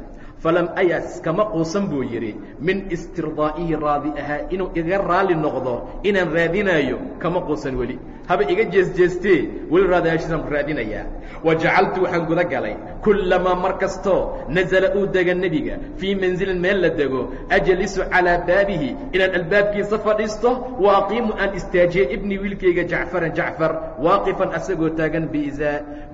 falam ayas kama quusan buu yidhi min istirdaa'ihi raadi ahaa inuu iga raalli noqdo inaan raadinaayo kama quusan weli. Haba iga jeesjeestee weli raadayaashiisaan ku raadinayaa. Wa jacaltu waxaan guda galay kullamaa mar kastoo nasala uu dega nebiga fii manzilin meel la dego ajlisu calaa baabihi inaan albaabkiisa fadhiisto wa aqiimu aan istaajiye ibnii wiilkayga jacfaran jacfar waaqifan asagoo taagan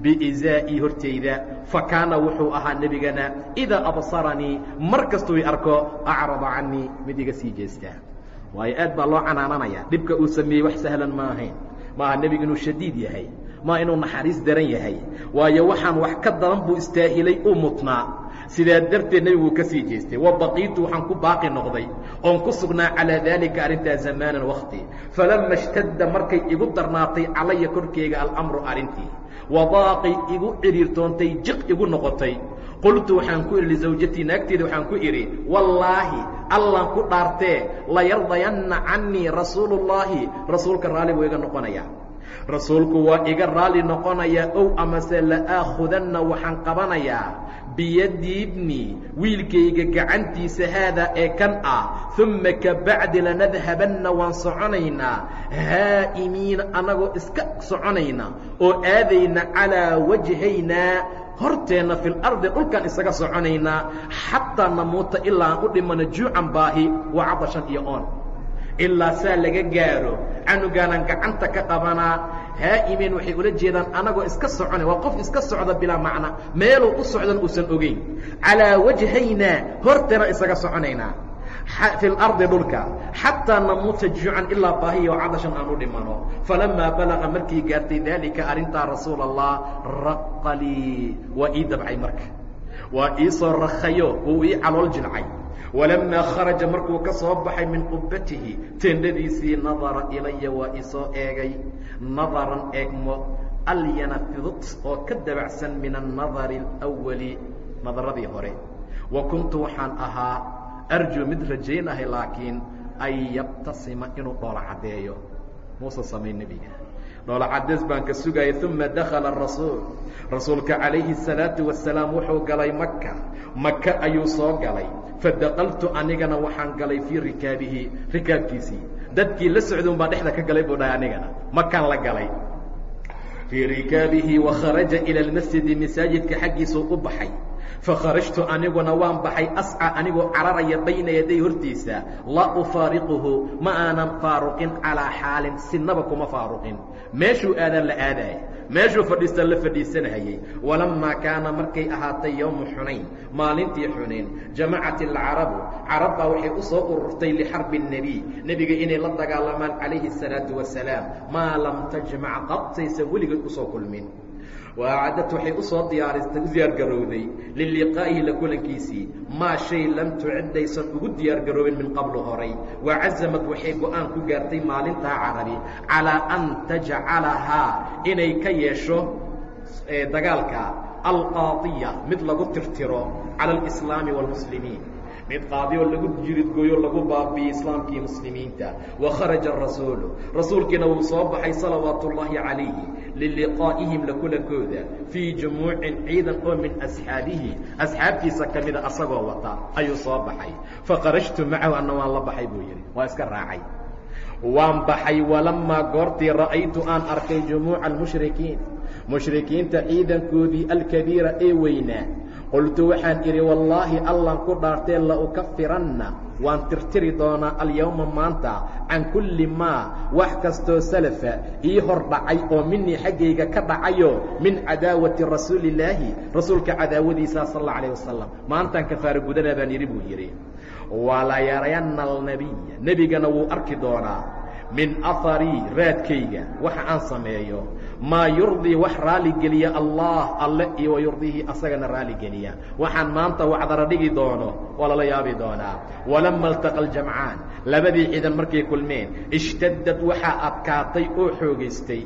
biizaa'ii hortayda fa kaana wuxuu ahaa nebigana idaa absaranii mar kastuu i arko acrada canii mid iga sii jeestaa waayo aad baa loo canaananaya dhibka uu sameeyey wax sahlan ma ahayn. Maaha nebigu inuu shadiid yahay maa inuu naxariis daran yahay. Waayo waxaan wax ka daran buu istaahilay uu mutnaa sidaa darteed nebigu ka sii jeestay. Wa baqiitu waxaan ku baaqi noqday oon ku sugnaa calaa daalika arrintaa zamaanan wakti falama ishtadda markay igu darnaatay calaya korkeyga alamru arrintii. Wadaaqay igu cidhiirtoontay jiq igu noqotay qultu waxaan ku idhi lisawjatii naagteeda waxaan ku idhi wallaahi allaan ku dhaartee layardayanna canii rasuulullaahi. Rasuulka raalli buu iga noqonayaa. Rasuulku waa iga raalli noqonayaa ow amase la'aakhudanna waxaan qabanayaa biyaddi ibnii wiilkayga gacantiisa haadaa ee kan ah uma kabacdi lanadhabanna waan soconaynaa haa'imiina annagoo iska soconayna oo aadayna calaa wajhaynaa horteenna fi lardi dhulkaan isaga soconaynaa xataa namuuta ilaa aan u dhimano juucan baahi wa cadashan iyo oon. Ilaa saa laga gaaro canugaanaan gacanta ka qabanaa haa'imiin waxay ula jeedaan anagoo iska soconay waa qof iska socda bilaa macna meeluu u socdan uusan ogeyn. Calaa wajhaynaa horteena isaga soconaynaa fi lardi dhulka xataa namuuta juucan ilaa baahiya oo cadashan aan u dhimano. Falamaa balaqa markii gaartay daalika arrintaa rasuul allah raqa lii waa ii dabcay marka. Waa ii soo rakhayo wuu ii calool jilcay. Walamaa kharaja markuu ka soo baxay min qubbatihi teendhadiisii nadara ilaya waa isoo eegay. Nadaran eegmo alyana fidud oo ka dabacsan min annadari alawali nadaradii hore. Wa kuntu waxaan ahaa arju mid rajaynahay laakiin an yabtasima inuu dhoola caddeeyo. Muusa samayn nebiga. Dhoola caddees baan ka sugaya uma dakala rasuul. Rasuulka calayhi salaatu wasalaam wuxuu galay maka maka ayuu soo galay. Fadaqaltu anigana waxaan galay fii rikaabihi rikaabkiisii. Dadkii la socduun baa dhexda ka galay buu dhahay anigana. Makaan la galay. Fii rikaabihi wakharaja ila lmasjidi masaajidka xaggiisuu u baxay fakharajtu aniguna waan baxay asca anigoo cararaya bayna yaday hortiisa laa ufaariquhu ma aanan faaruqin calaa xaalin sinaba kuma faaruqin meeshuu aadaan la aadaaya meeshuu fadhiistaa la fadhiisanahayey walamaa kaana markay ahaatay yowmu xunayn maalintii xunayn jamacat alcarabu carab baa waxay u soo ururtay lixarbi الnebiy nebiga inay la dagaalamaan calayhi الsalaatu wasalaam maa lam tajmac qabtaysan weligeed usoo kulmin waacadad waxay u soo diyaaristay u diyaargarowday liliqaa'ihi la kulankiisii. Maa shay lam tuciddaysan ugu diyaargaroobin min qablu horay. Wacazamad waxay go'aan ku gaartay maalintaa carabi calaa an tajcalahaa inay ka yeesho dagaalka alqaadiya mid lagu tirtiro cala alislaami wاlmuslimiin mid qaadiyoo lagu jiridgooyo lagu baabiye islaamkii muslimiinta. Wakharaja arasuulu rasuulkiina wuu soo baxay salawaatu ullaahi calayhi liliqaa'ihim la kulankooda fii jumuucin ciidan oo min asxaabihi. Asxaabtiisa ka mida asagoo wata ayuu soo baxay. Fakharajtu macahu anna waan la baxay buu yidhi. Waa iska raacay. Waan baxay walamaa goortii ra'aytu aan arkay jumuuca almushrikiin mushrikiinta ciidankoodii alkabiira ee weynaa qultu waxaan idhi wallaahi allan ku dhaartee la ukafiranna waan tirtiri doonaa alyowma maanta can kulli maa wax kastoo salafa ii hor dhacay oo minii xaggayga ka dhacayo min cadaawati rasuulillaahi. Rasuulka cadaawadiisa sal alla alayh wasalam maantaan kafaara gudanaa baan yidhi buu yidhi. Walayarayanna alnabiya nebigana wuu arki doonaa min aharii raadkayga waxa aan sameeyo. Maa yurdii wax raaligeliya allah alle iyo wayurdiihi asagana raaligeliya waxaan maanta wacdara dhigi doono waa lala yaabi doonaa. Walama altaqa aljamcaan labadii ciidan markay kulmeen ishtadad waxaa adkaatay oo xoogaystay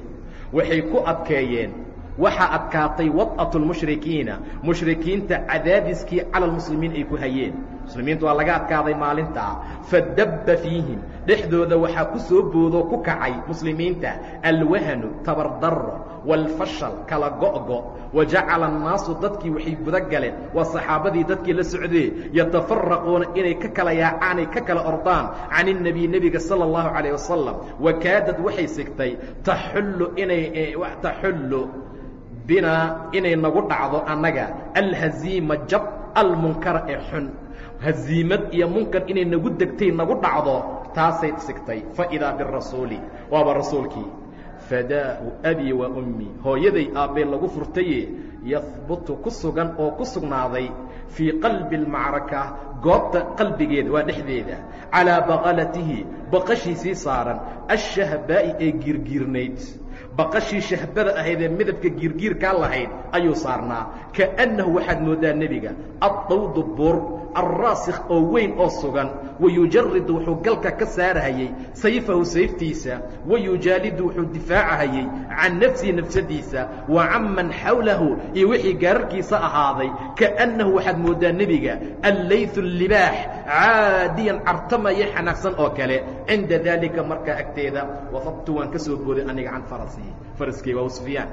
waxay ku adkeeyeen waxaa adkaatay wad'atu lmushrikiina mushrikiinta cadaadiskii cala lmuslimiin ay ku hayeen muslimiinta waa laga adkaaday maalintaa fadabba fiihim dhexdooda waxaa ku soo boodoo ku kacay muslimiinta alwahanu tabardaro waalfashal kala go'go wa jacala annaasu dadkii waxay guda galeen waa saxaabadii dadkii la socdee yatafaraquuna inay ka kala yaacaan ay ka kala ordaan can الnebiy nebiga salى اllahu calayه wasalam wakaadad waxay sigtay taxullu inay taxullu binaa inay nagu dhacdo annaga alhaziima jab almunkara ee xun. Haziimad iyo munkar inay nagu degtay nagu dhacdo taasay sigtay. Faidaa birasuuli waaba rasuulkii. Fadaahu abii wa ummii hooyaday aabbee lagu furtaye yahbutu ku sugan oo ku sugnaaday fii qalbi اlmacraka goobta qalbigeeda waa dhexdeeda calىa baqalatihi baqashiisii saaran ashahbaa'i ee giirgiirnayd baqashii shahbada ahayd ee midabka giirgiirkaa lahayd ayuu saarnaa. Kaأnnahu waxaad mooddaa nebiga addawdu buur alraasikh oo weyn oo sugan wayujaridu wuxuu galka ka saarahayey sayfahu sayftiisa wayujaalidu wuxuu difaacahayey can nafsihi nafsadiisa wa can man xawlahu iyo wixii gaararkiisa ahaaday kaأnnahu waxaad mooddaa nebiga allayثu libaax caadiyan cartamaya xanaaqsan oo kale cinda daalika markaa agteeda wafadtu waan ka soo booday aniga can farasi faraskey waa sufyaan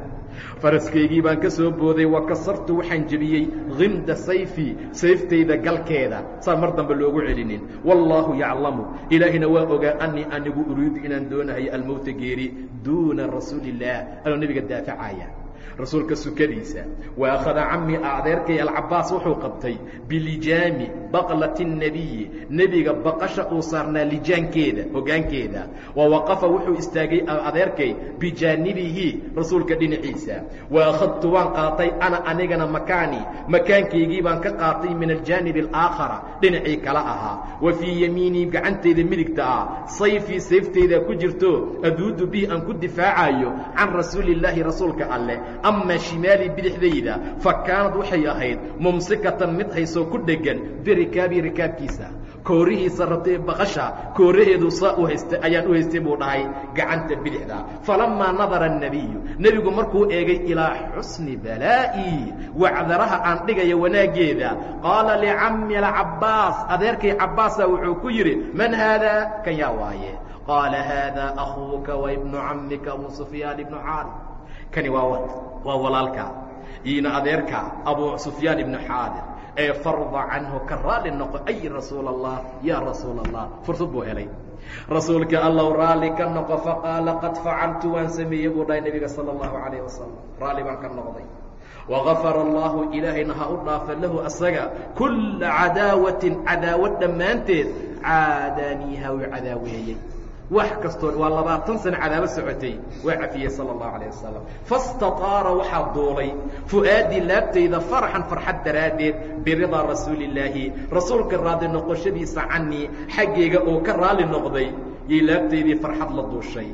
faraskaygii baan ka soo booday wa kasartu waxaan jebiyey himda sayfi sayftayda galkeeda. Saan mar dambe loogu celinin. Wallaahu yaclamu. Ilaahina waa ogaa anii anigu uriidu inaan doonahayo almowta geeri duuna rasuuli illaah anoo nebiga daafacaya rasuulka sukadiisa wa akhada cammi adeerkay alcabaas wuxuu qabtay bilijaami baqlati الnebiyi nebiga baqasha uu saarnaa lijaankeeda hoggaankeeda wa waqafa wuxuu istaagay adeerkay bijaanibihi rasuulka dhinaciisa. Wa akhadtu waan qaatay ana anigana makaani makaankaygii baan ka qaatay min aljaanib alaakhara dhinacii kala ahaa. Wa fii yamiinii gacantayda midigta ah sayfii sayftayda ku jirto aduudu bihi aan ku difaacayo can rasuuli illaahi rasuulka alleh amaa shimaalii bidixdayda fa kaanad waxay ahayd mumsikatan mid haysoo ku dheggan birikaabii rikaabkiisa koorihiisa rabtay baqasha kooraheedu saa u haystay ayaan u haystay buu dhahay gacanta bidixda falamaa nadara الnebiyu nebigu markuu eegay ilaa xusni balaa'i wacdaraha aan dhigaya wanaaggeeda qaala licammi alcabbaas adeerkay cabbaasa wuxuu ku yidhi man haadaa kan yaa waaye qaala haadaa akhuuka wa ibnu cammika abu sufyaan ibnu xaari kani waa waa walaalka. Iina adeerka abu sufyaan ibnu xaadir ee farda canhu ka raali noqo ay rasuul allah yaa rasuul allah fursad buu helay. Rasuulka allow raalli ka noqo faqaala qad facaltu waan sameeyey buu dhahay nebiga sala allahu calayh wasalam raalli baan ka noqday. Wagafara allahu ilaahayna ha u dhaafa lahu asaga kulla cadaawatin cadaawad dhammaanteed caadaaniiha wuu cadaaweeyey wax kastoo waa labaatan sano cadaabo socotay waa cafiyey sala allahu calayh wasalam fastataara waxaa duulay fu'aadii laabtayda farxan farxad daraaddeed biridaa rasuulillaahi rasuulka raadi noqoshadiisa canii xaggayga oo ka raali noqday yay laabtaydii farxad la duushay.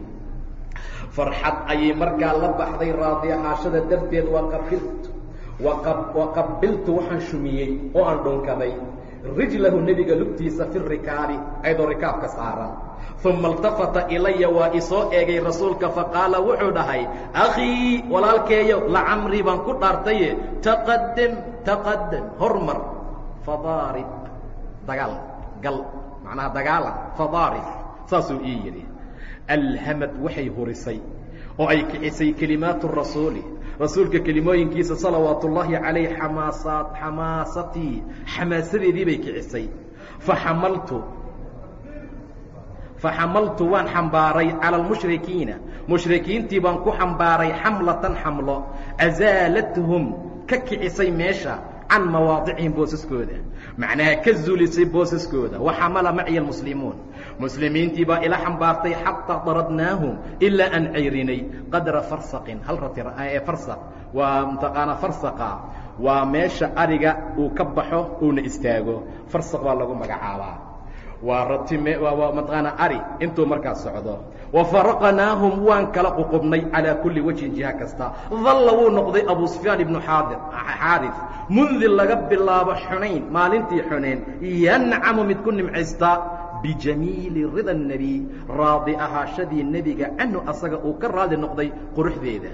Farxad ayay markaa la baxday raadi ahaashada darteed waa qabiltu wa qabiltu waxaan shumiyey oo aan dhunkaday. Rijlahu nebiga lugtiisa fi rikaabi ayadoo rikaabka saaran uma اltafata ilaya waa isoo eegay rasuulka faqaala wuxuu dhahay akhii walaalkeeyo lacamri baan ku dhaartaye. Taqadam taqadam hormar fadaarib dagaal gal macnaha dagaala fadaarib saasuu ii yidhi alhamad waxay hurisay oo ay kicisay kelimaatu rasuuli. Rasuulka kelimooyinkiisa salawaat ullaahi calayh xamaasaat xamaasatii xamaasadeedii bay kicisay. Faxamaltu faxamaltu waan xambaaray cala almushrikiina mushrikiintii baan ku xambaaray xamlatan xamlo azaalathum ka kicisay meesha can mawaadicihim boosaskooda macnaha ka zuulisay boosaskooda waxamala maciya almuslimuun muslimiintii baa ila xambaartay xataa daradnaahum ilaa aan cayrinay qadra farsaqin hal rati ee farsaq waa mataqaanaa farsaqa waa meesha ariga uu ka baxo uuna istaago farsaq baa lagu magacaabaa waa ratime mataqaanaa ari intuu markaa socdo. Wafaraqnaahum waan kala ququbnay calaa kulli wajhin jiha kasta. Dalla wuu noqday abu sufyaan ibnu xaadir xaarif mundi laga bilaabo xunayn maalintii xunayn yancamu mid ku nimcaysta bijamiili rida nebiy raadi ahaashadii nebiga canhu asaga uu ka raali noqday quruxdeeda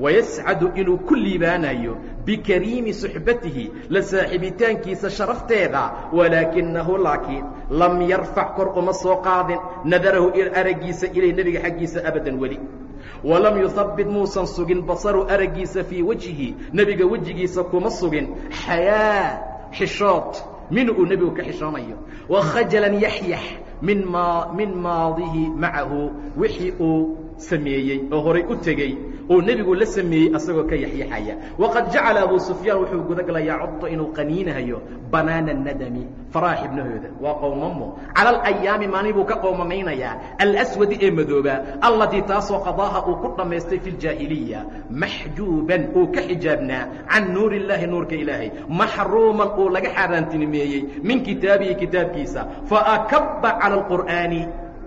wayascadu inuu ku liibaanayo bikariimi suxbatihi la saaxiibitaankiisa sharafteeda walaakinahu laakiin lam yarfac kor uma soo qaadin nadarahu araggiisa ilay nebiga xaggiisa abadan weli walam yuhabbit muusan sugin basaru araggiisa fii wejhi nebiga wejigiisa kuma sugin xayaa xishood minhu uu nebigu ka xishoonayo wakhajalan yaxyax min min maadihi macahu wixii uu sameeyey oo horay u tegey oo nebigu la sameeyey asagoo ka yaxyaxaya. Waqad jacala abu sufyaan wuxuu gudagalayaa codto inuu qaniinahayo banaana nadami faraax ibnahooda. Waa qowmamo cala alayaami maalin buu ka qowmamaynayaa alswadi ee madooba allatii taasoo qadaaha uu ku dhammaystay fi ljaahiliya maxjuuban uu ka xijaabnaa can nuuri illaahi nuurka ilaahay. Maxruuman uu laga xaaraantinimeeyey min kitaabihi kitaabkiisa. Faakaba cala alqur'aani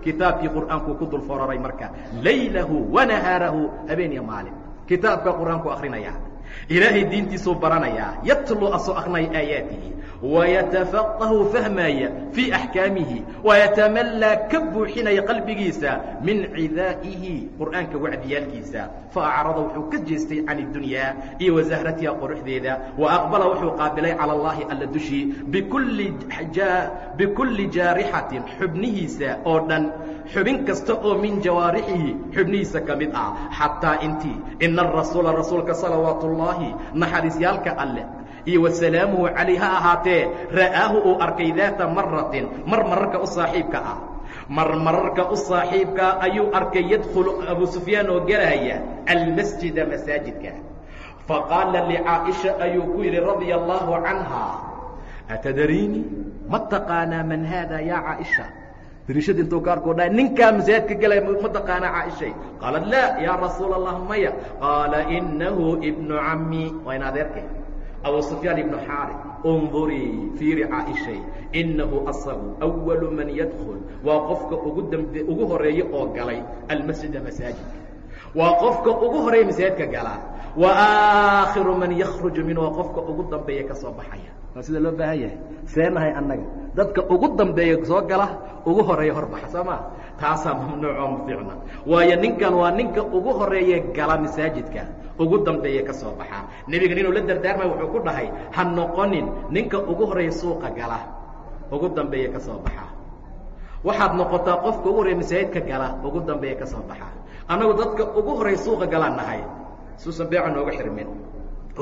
kitaabkii qur'aankuu ku dul fororay marka. Laylahu wanahaarahu habeen iyo maalin. Kitaabka qur'aanku akrinaya ilaahay diintiisuu baranayaa yatluu asoo akrinaya aayaatihi wayatafaqahu fahmaya fii axkaamihi wayatamallaa ka buuxinaya qalbigiisa min cidaa'ihi qur'aanka wacdiyaalkiisa. Faacrada wuxuu ka jeestay can اdunyaa iyo wasahratiha quruxdeeda waaqbala wuxuu qaabilay cala allahi alla dushii bikulli jaarixatin xubnihiisa oo dhan. Xubin kasta oo min jawaarixihi xubnihiisa ka mid ah. Xataa intii ina arasuula rasuulka salawaat ullaahi naxariisyaalka alleh iyo wasalaamuhu calayh ha ahaatee ra'aahu uu arkay daata maratin mar mararka u saaxiibka ah. Mar mararka u saaxiibkaa ayuu arkay yadkhulu abu sufyaan oo gelaya almasjida masaajidka. Faqaala licaaisha ayuu ku yidhi radia allaahu canha atadariini ma taqaanaa man haada yaa caaisha dariishada intuu ka arkoo dhahay ninkaa masaajidka gelaya ma taqaanaa caaishay qaalat laa yaa rasuula allah maya. Qaala inahu ibnu cammi waa in adeerkay abu sufyaan ibnu xaari undurii fiiri caaishay innahu asagu awalu man yadkul waa qofka ugu dambe ugu horreeya oo galay almasjida masaajidka. Waa qofka ugu horreeya masaajidka galaa wa aakhiru man yakhruju min waa qofka ugu dambeeya ka soo baxaya waa sida loo baahan yahay. Seenahay annaga. Dadka ugu dambeeya soo gala ugu horreeya horbaxa soo maa taasaa mamnuucoo ma fiicna waayo ninkan waa ninka ugu horeeye gala masaajidka ugu dambeeya ka soo baxaa nebigan inuu la dardaarmay wuxuu ku dhahay ha noqonin ninka ugu horreeya suuqa gala ugu dambeeya ka soo baxaa waxaad noqotaa qofka ugu horreeya masaajidka gala ugu dambeeya ka soo baxaa annagu dadka ugu horreeya suuqa galaan nahay suusan beeca nooga xirmin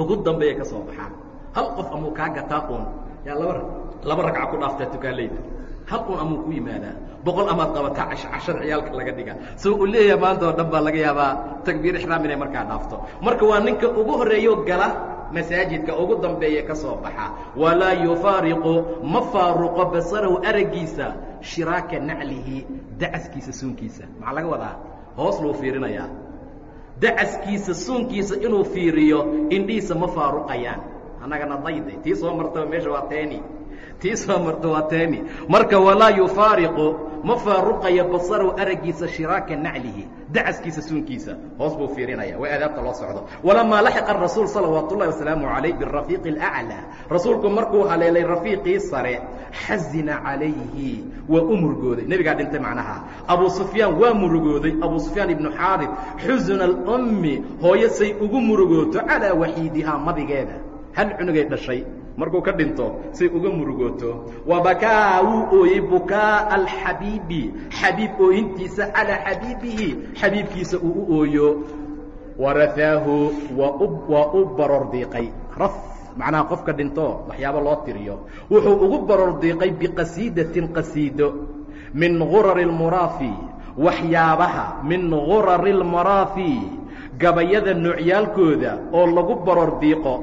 ugu dambeeya ka soo baxaa hal qof amuu kaa gataa uun? Yaa laba laba ragca ku dhaaftaa tukaaleyda hal un amuu ku yimaadaa boqol amaad qabataa cashar ciyaalka laga dhiga soo uu leeyahay maanta oo dhan baa laga yaabaa takbiir ixraam inay markaa dhaafto. Marka waa ninka ugu horeeyo gala masaajidka ugu dambeeya ka soo baxa. Walaa yufaariqu ma faaruqo basarahu araggiisa shiraaka naclihi dacaskiisa suunkiisa. Maxaa laga wadaa? Hoos luu fiirinayaa. Dacaskiisa suunkiisa inuu fiiriyo indhihiisa ma faaruqayaan annagana dayde tii soo martaba meesha waa teeni tii soo marta waa teeni. Marka walaa yufaariqu ma faaruqaya basarow araggiisa shiraaka naclihi dacaskiisa suunkiisa hoos buu fiirinaya waa aadaabta loo socdo. Walamaa laxiqa rasuul salawaat wasalaamu calayh birafiiqi اlaclىa rasuulku markuu haleelay rafiiqii sare xazina calayhi waa u murugooday nebigaa dhintay macnaha abu sufyaan waa murugooday abu sufyaan ibnu xaarib xusna alummi hooyo say ugu murugooto calaa waxiidihaa madigeeda hal cunugay dhashay markuu ka dhinto say uga murugooto wa bakaa wuu ooyey bukaa alxabiibi xabiib ooyintiisa calaa xabiibihi xabiibkiisa uu u ooyo. Warafaahu waa u baroor diiqay raf macnaha qofka dhinto waxyaabo loo tiriyo. Wuxuu ugu baroor diiqay biqasiidatin qasiido min gurari اlmuraafi waxyaabaha min gurari اlmaraafi gabayada noocyaalkooda oo lagu baroor diiqo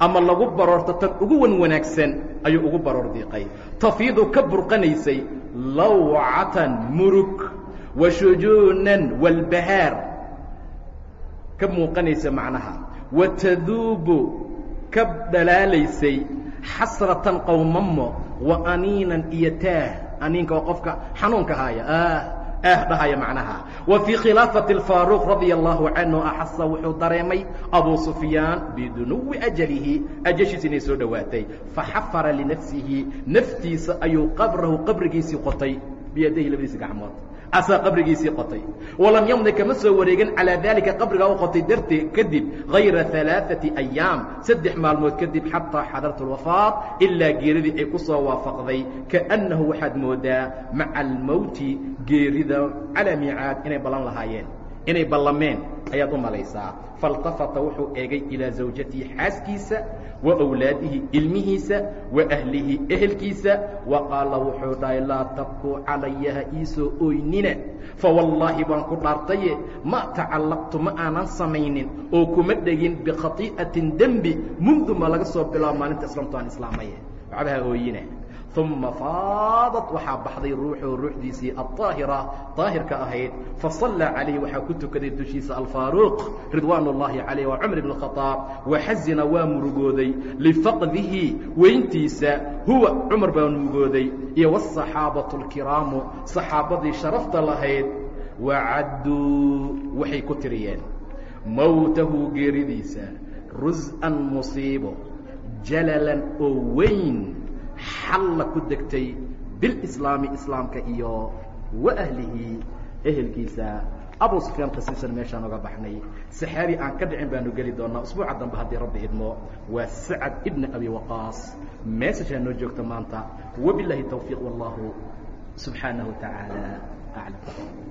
ama lagu baroorto tan ugu wan wanaagsan ayuu ugu baroor diiqay. Tafiidu ka burqanaysay lawcatan murug wa shujuunan walbahaar ka muuqanaysa macnaha. Wa taduubu ka dhalaalaysay xasratan qowmamo wa aniinan iyo taah. Aniinka oo qofka xanuunka haaya ah dhahaya macnaha. Wa fii khilaafati alfaaruuq radia allahu canhu axasa wuxuu dareemay abuu sufyaan bidunuwi ajalihi. Ajashiisa inay soo dhowaatay faxafara linafsihi naftiisa ayuu qabrahu qabrigiisii qotay. Biyadayhi labadiisi gacmood asaa qabrigiisii qotay walam yamdi kama soo wareegin calaa daalika qabrigaa u qotay darteed kadib hayra alaaثati ayaam saddex maalmood kadib xataa xadartu اlwafaat ilaa geeridii ay ku soo waafaqday kaأnnahu waxaad moodaa maca almowti geerida calaa miicaad inay ballan lahaayeen inay ballameen ayaad u malaysaa faاltafata wuxuu eegay ilaa zawjatihi xaaskiisa wa wlaadihi ilmihiisa wa ahlihi ehelkiisa. Wa qaala wuxuu dhahay laa tabkuu calaya ha iisoo ooynina fawallaahi baan ku dhaartaye ma tacallaqtu ma aanan samaynin oo kuma dhegin bikhatii'atin dembi mundu ma laga soo bilaabo maalinta islaamtu aan islaamaye. Waxba ha uma faadat waxaa baxday ruuxuu ruuxdiisii aلطaahira طaahirka ahayd fasallaa calayhi waxaa ku tukaday dushiisa alfaaruuq ridwaan اllahi calayh waa cumar ibn khaaab waxazina waa murugooday lifaqdihi weyntiisa huwa cumar baa murugooday iyo wالصaxaabaةu اlkiraamu صaxaabadii sharafta lahayd wacadduu waxay ku tiriyeen mowtahu geeridiisa rus'an musiibo jalalan oo weyn xalla ku degtay bilislaami islaamka iyo wa ahlihi ehelkiisa. Abu sufyaan qasiisan meeshaan oga baxnay. Saxaabi aan ka dhicin baanu geli doonaa. Usbuuca dambe haddii rabbi idmo waa sacad ibna abi waqaas. Meesashaa noo joogta maanta. Wabilaahi tawfiiq wallahu subxaanahu tacaala aclam